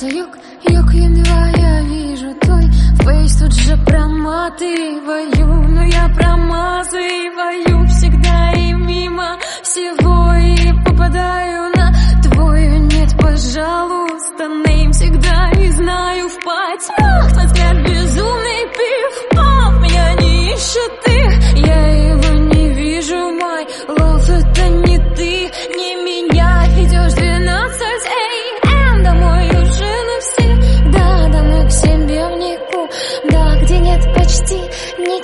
солнце юг, юг едва я вижу твой Фейс тут же проматываю, но я промазываю Всегда и мимо всего и попадаю на твою Нет, пожалуйста, нейм всегда не знаю впать.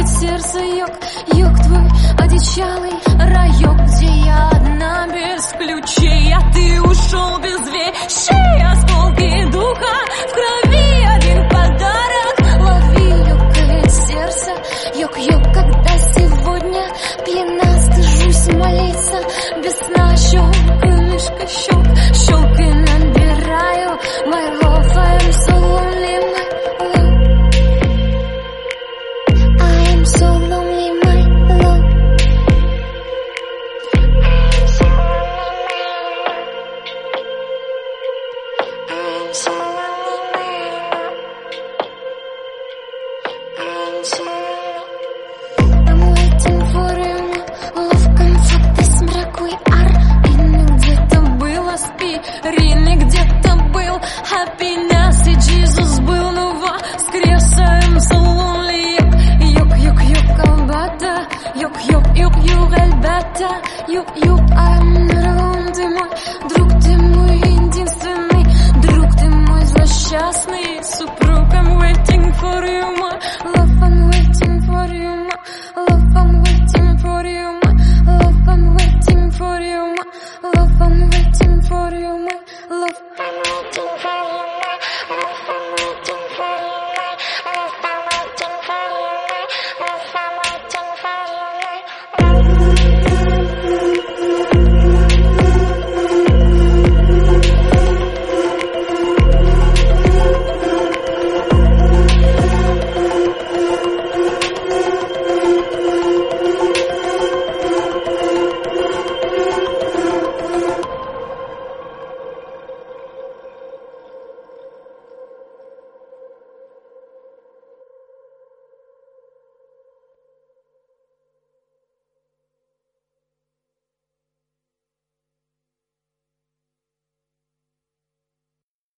Йог, и сердце йог, йог твой одичалый райок Где я одна без ключей, а ты ушел без вещей. Осколки духа в крови, один подарок. Лови, ёкает сердце, йог-йог, когда сегодня пьяна Стыжусь молиться, без сна I'm waiting for you, love comfort this miracle